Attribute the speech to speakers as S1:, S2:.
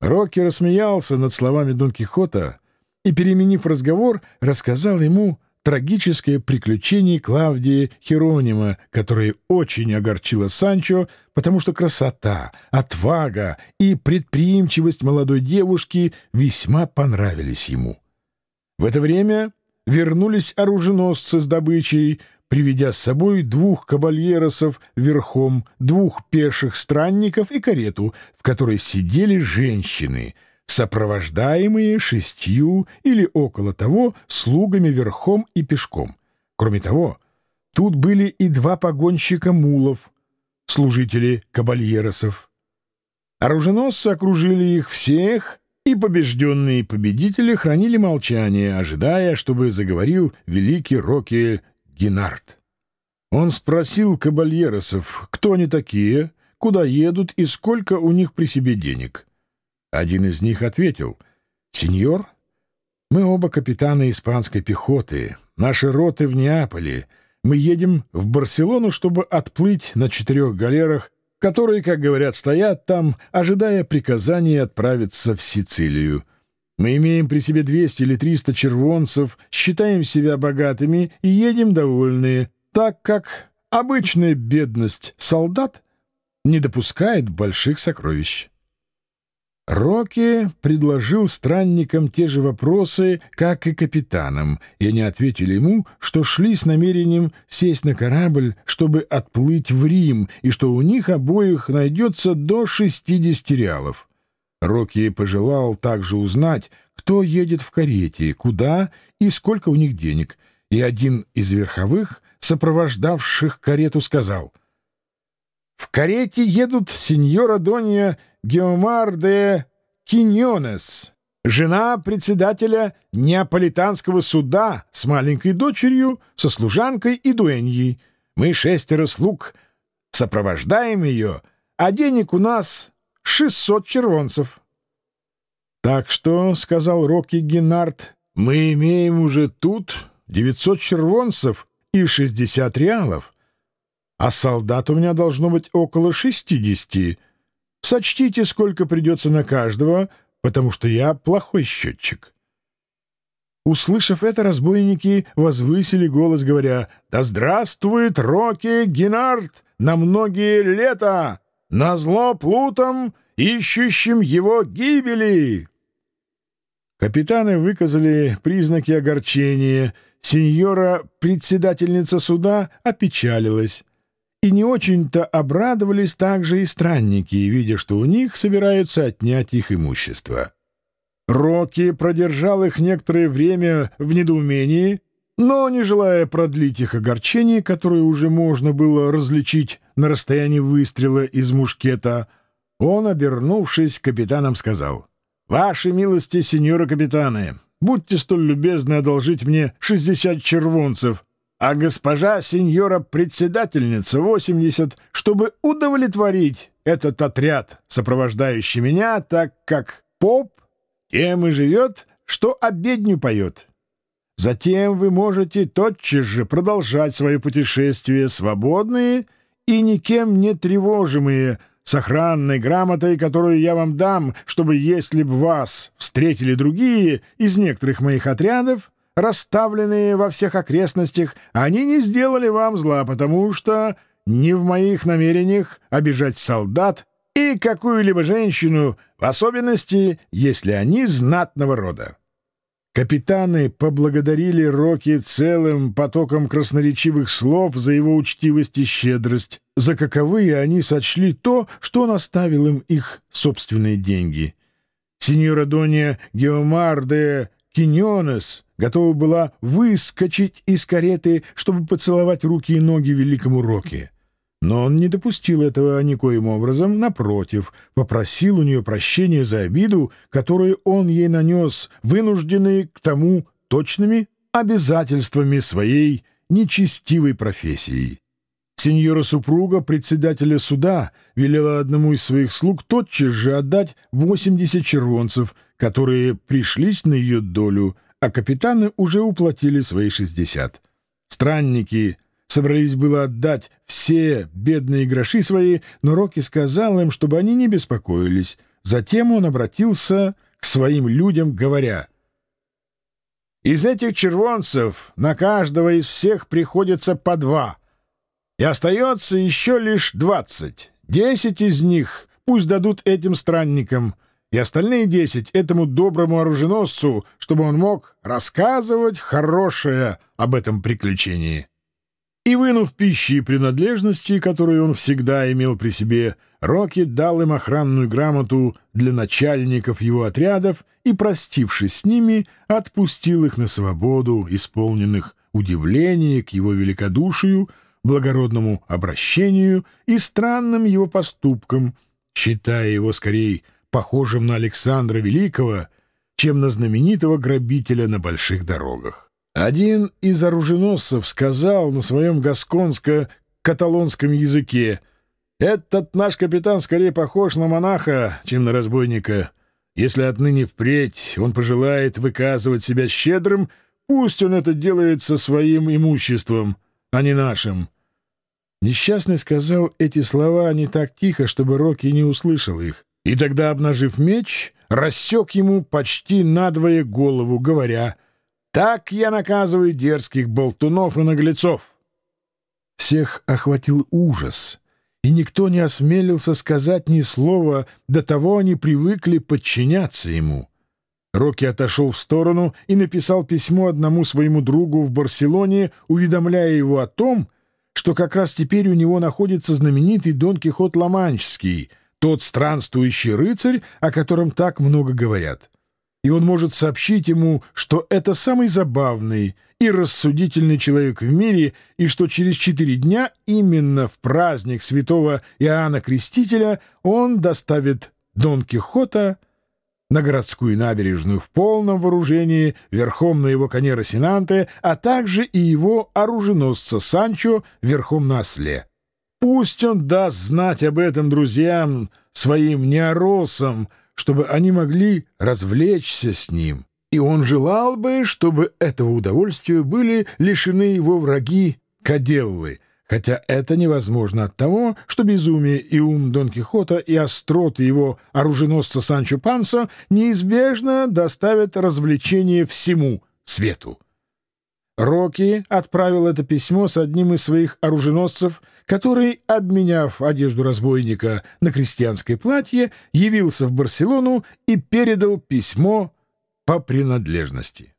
S1: Рокки рассмеялся над словами Дон Кихота и, переменив разговор, рассказал ему трагическое приключение Клавдии Херонима, которое очень огорчило Санчо, потому что красота, отвага и предприимчивость молодой девушки весьма понравились ему. В это время вернулись оруженосцы с добычей, приведя с собой двух кабальеросов верхом, двух пеших странников и карету, в которой сидели женщины, сопровождаемые шестью или около того слугами верхом и пешком. Кроме того, тут были и два погонщика мулов, служители кабальеросов. Оруженосцы окружили их всех, и побежденные победители хранили молчание, ожидая, чтобы заговорил великий Рокки Генард. Он спросил кабальеросов, кто они такие, куда едут и сколько у них при себе денег. Один из них ответил, «Сеньор, мы оба капитаны испанской пехоты, наши роты в Неаполе. Мы едем в Барселону, чтобы отплыть на четырех галерах, которые, как говорят, стоят там, ожидая приказания отправиться в Сицилию. Мы имеем при себе 200 или 300 червонцев, считаем себя богатыми и едем довольные, так как обычная бедность солдат не допускает больших сокровищ. Рокки предложил странникам те же вопросы, как и капитанам, и они ответили ему, что шли с намерением сесть на корабль, чтобы отплыть в Рим, и что у них обоих найдется до 60 реалов. Рокки пожелал также узнать, кто едет в карете, куда и сколько у них денег, и один из верховых, сопровождавших карету, сказал «В карете едут сеньора Донья Геомар де Киньонес, жена председателя Неаполитанского суда с маленькой дочерью, со служанкой и дуэньей. Мы шестеро слуг сопровождаем ее, а денег у нас шестьсот червонцев. — Так что, — сказал Рокки Геннард, — мы имеем уже тут девятьсот червонцев и шестьдесят реалов, а солдат у меня должно быть около шестидесяти. Сочтите, сколько придется на каждого, потому что я плохой счетчик. Услышав это, разбойники возвысили голос, говоря, «Да здравствует Рокки Геннард на многие лета!» назло плутам, ищущим его гибели. Капитаны выказали признаки огорчения, сеньора-председательница суда опечалилась. И не очень-то обрадовались также и странники, видя, что у них собираются отнять их имущество. Рокки продержал их некоторое время в недоумении, но, не желая продлить их огорчение, которое уже можно было различить на расстоянии выстрела из мушкета, он, обернувшись, капитаном сказал, «Ваши милости, сеньоры капитаны, будьте столь любезны одолжить мне 60 червонцев, а госпожа сеньора-председательница 80, чтобы удовлетворить этот отряд, сопровождающий меня, так как поп тем и живет, что обедню поет». Затем вы можете тотчас же продолжать свое путешествие свободные и никем не тревожимые, с охранной грамотой, которую я вам дам, чтобы, если б вас встретили другие из некоторых моих отрядов, расставленные во всех окрестностях, они не сделали вам зла, потому что не в моих намерениях обижать солдат и какую-либо женщину, в особенности, если они знатного рода. Капитаны поблагодарили Рокки целым потоком красноречивых слов за его учтивость и щедрость, за каковые они сочли то, что он оставил им их собственные деньги. Сеньора Донья Геомар де Киньонес готова была выскочить из кареты, чтобы поцеловать руки и ноги великому Рокки. Но он не допустил этого никоим образом, напротив, попросил у нее прощения за обиду, которую он ей нанес, вынужденный к тому точными обязательствами своей нечестивой профессии. Сеньора-супруга председателя суда велела одному из своих слуг тотчас же отдать 80 червонцев, которые пришлись на ее долю, а капитаны уже уплатили свои 60. Странники собрались было отдать все бедные гроши свои, но Рокки сказал им, чтобы они не беспокоились, Затем он обратился к своим людям, говоря, «Из этих червонцев на каждого из всех приходится по два, и остается еще лишь двадцать. Десять из них пусть дадут этим странникам, и остальные десять — этому доброму оруженосцу, чтобы он мог рассказывать хорошее об этом приключении». И, вынув пищи и принадлежности, которые он всегда имел при себе, Рокки дал им охранную грамоту для начальников его отрядов и, простившись с ними, отпустил их на свободу, исполненных удивления к его великодушию, благородному обращению и странным его поступкам, считая его скорее похожим на Александра Великого, чем на знаменитого грабителя на больших дорогах. Один из оруженосцев сказал на своем гасконско-каталонском языке «Этот наш капитан скорее похож на монаха, чем на разбойника. Если отныне впредь он пожелает выказывать себя щедрым, пусть он это делает со своим имуществом, а не нашим». Несчастный сказал эти слова не так тихо, чтобы Рокки не услышал их, и тогда, обнажив меч, рассек ему почти надвое голову, говоря — так я наказываю дерзких болтунов и наглецов. Всех охватил ужас, и никто не осмелился сказать ни слова, до того они привыкли подчиняться ему. Рокки отошел в сторону и написал письмо одному своему другу в Барселоне, уведомляя его о том, что как раз теперь у него находится знаменитый Дон Кихот Ламанческий, тот странствующий рыцарь, о котором так много говорят и он может сообщить ему, что это самый забавный и рассудительный человек в мире, и что через четыре дня, именно в праздник святого Иоанна Крестителя, он доставит Дон Кихота на городскую набережную в полном вооружении, верхом на его коне Росинанте, а также и его оруженосца Санчо верхом на осле. Пусть он даст знать об этом друзьям своим неоросам, чтобы они могли развлечься с ним, и он желал бы, чтобы этого удовольствия были лишены его враги Каделлы, хотя это невозможно от того, что безумие и ум Дон Кихота и остроты его оруженосца Санчо Пансо неизбежно доставят развлечение всему свету. Рокки отправил это письмо с одним из своих оруженосцев, который, обменяв одежду разбойника на крестьянское платье, явился в Барселону и передал письмо по принадлежности.